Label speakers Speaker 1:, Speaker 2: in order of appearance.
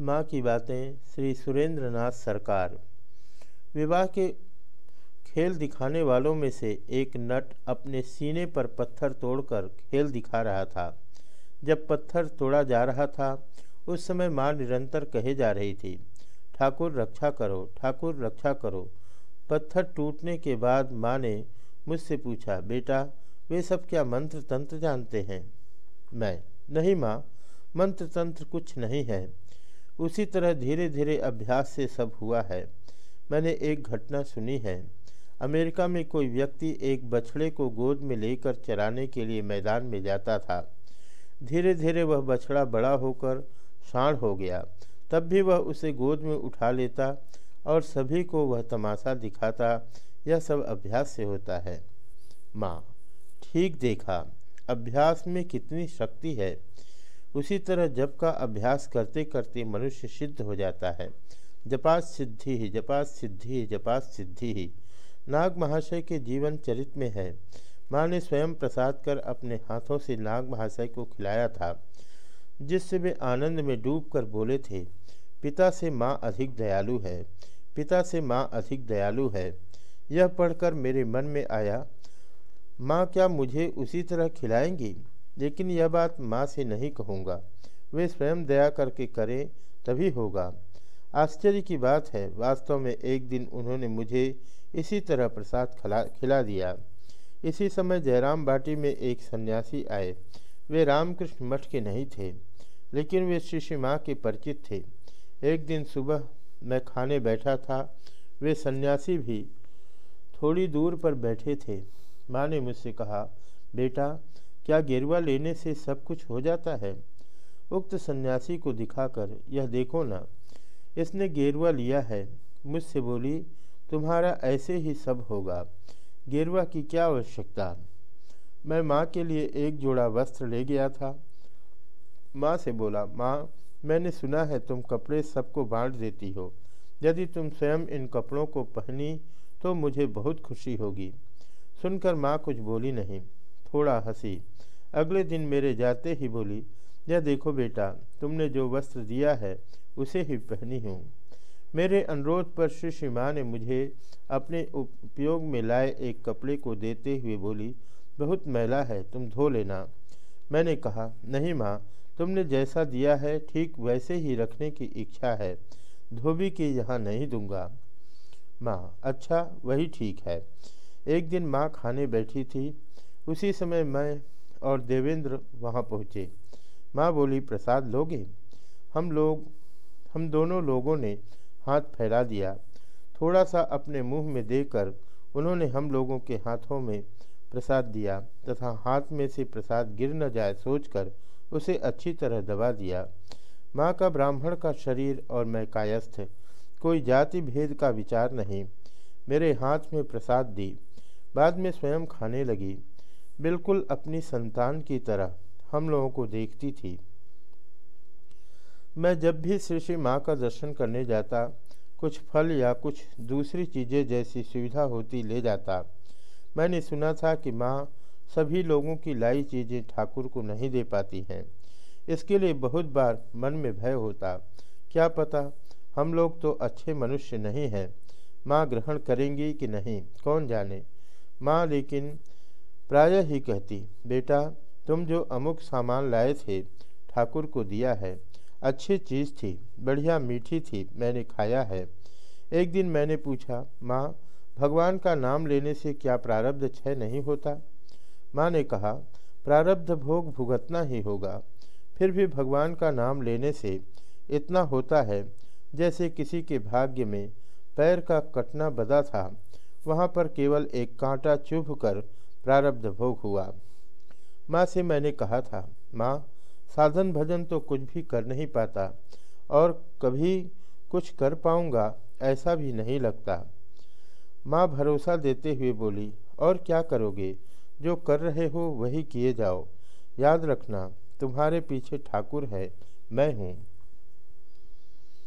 Speaker 1: माँ की बातें श्री सुरेंद्र नाथ सरकार। विवाह के खेल दिखाने वालों में से एक नट अपने सीने पर पत्थर तोड़कर खेल दिखा रहा था। जब पत्थर तोड़ा जा रहा था, उस समय माँ निरंतर कहे जा रही थी, ठाकुर रक्षा करो, ठाकुर रक्षा करो। पत्थर टूटने के बाद माँ ने मुझसे पूछा, बेटा, वे सब क्या मंत्र तंत्र जानते हैं? मैं? नहीं माँ मंत्र तंत्र कुछ नहीं है। उसी तरह धीरे धीरे अभ्यास से सब हुआ है। मैंने एक घटना सुनी है। अमेरिका में कोई व्यक्ति एक बछड़े को गोद में लेकर चराने के लिए मैदान में जाता था। धीरे धीरे वह बछड़ा बड़ा होकर साढ़ हो गया। तब भी वह उसे गोद में उठा लेता और सभी को वह तमाशा दिखाता, यह सब अभ्यास से होता है। माँ, ठीक देखा, अभ्यास में कितनी शक्ति है। उसी तरह जप का अभ्यास करते करते मनुष्य सिद्ध हो जाता है। जपात सिद्धि ही, जपात सिद्धि ही, जपात सिद्धि ही। नाग महाशय के जीवन चरित में है। माँ ने स्वयं प्रसाद कर अपने हाथों से नाग महाशय को खिलाया था, जिससे वे आनंद में डूब कर बोले थे, पिता से माँ अधिक दयालु है, पिता से माँ अधिक दयालु है। यह पढ़कर मेरे मन में आया, माँ, क्या मुझे उसी तरह खिलाएँगी? लेकिन यह बात माँ से नहीं कहूँगा। वे स्वयं दया करके करें, तभी होगा। आश्चर्य की बात है, वास्तव में एक दिन उन्होंने मुझे इसी तरह प्रसाद खिला खिला दिया। इसी समय जयराम बाटी में एक सन्यासी आए। वे रामकृष्ण मठ के नहीं थे, लेकिन वे श्री माँ के परिचित थे। एक दिन सुबह मैं खाने बैठा था, वे सन्यासी भी थोड़ी दूर पर बैठे थे। माँ ने मुझसे कहा, बेटा क्या गेरुआ लेने से सब कुछ हो जाता है? उक्त सन्यासी को दिखाकर, यह देखो ना, इसने गेरुआ लिया है। मुझसे बोली, तुम्हारा ऐसे ही सब होगा। गेरुआ की क्या आवश्यकता? मैं माँ के लिए एक जोड़ा वस्त्र ले गया था। माँ से बोला, माँ, मैंने सुना है तुम कपड़े सबको बांट देती हो। यदि तुम स्वयं इन कपड़ों को पहनी तो मुझे बहुत खुशी होगी। सुनकर माँ कुछ बोली नहीं। थोड़ा हँसी। अगले दिन मेरे जाते ही बोली, यह देखो बेटा, तुमने जो वस्त्र दिया है, उसे ही पहनी हूँ। मेरे अनुरोध पर श्री श्री माँ ने मुझे अपने उपयोग में लाए एक कपड़े को देते हुए बोली, बहुत मैला है, तुम धो लेना। मैंने कहा, नहीं माँ, तुमने जैसा दिया है, ठीक वैसे ही रखने की इच्छा है। धोबी के यहाँ नहीं दूँगा। माँ अच्छा वही ठीक है। एक दिन माँ खाने बैठी थी उसी समय मैं और देवेंद्र वहाँ पहुँचे। माँ बोली, प्रसाद लोगे? हम लोग, हम दोनों लोगों ने हाथ फैला दिया। थोड़ा सा अपने मुँह में देकर उन्होंने हम लोगों के हाथों में प्रसाद दिया तथा हाथ में से प्रसाद गिर न जाए सोचकर उसे अच्छी तरह दबा दिया। माँ का ब्राह्मण का शरीर और मैं कायस्थ, कोई जाति भेद का विचार नहीं। मेरे हाथ में प्रसाद दी। बाद में स्वयं खाने लगी। बिल्कुल अपनी संतान की तरह हम लोगों को देखती थी। मैं जब भी श्री श्री माँ का दर्शन करने जाता, कुछ फल या कुछ दूसरी चीज़ें जैसी सुविधा होती ले जाता। मैंने सुना था कि माँ सभी लोगों की लाई चीज़ें ठाकुर को नहीं दे पाती हैं। इसके लिए बहुत बार मन में भय होता, क्या पता हम लोग तो अच्छे मनुष्य नहीं हैं, माँ ग्रहण करेंगी कि नहीं, कौन जाने। माँ लेकिन प्रायः ही कहती, बेटा, तुम जो अमुक सामान लाए थे, ठाकुर को दिया है। अच्छी चीज़ थी, बढ़िया मीठी थी, मैंने खाया है। एक दिन मैंने पूछा, माँ, भगवान का नाम लेने से क्या प्रारब्ध क्षय नहीं होता? माँ ने कहा, प्रारब्ध भोग भुगतना ही होगा। फिर भी भगवान का नाम लेने से इतना होता है, जैसे किसी के भाग्य में पैर का कटना बदा था। वहाँ पर केवल एक कांटा चुभ कर प्रारब्ध भोग हुआ। माँ से मैंने कहा था, माँ, साधन भजन तो कुछ भी कर नहीं पाता और कभी कुछ कर पाऊँगा, ऐसा भी नहीं लगता। माँ भरोसा देते हुए बोली, और क्या करोगे? जो कर रहे हो वही किए जाओ। याद रखना, तुम्हारे पीछे ठाकुर है, मैं हूँ।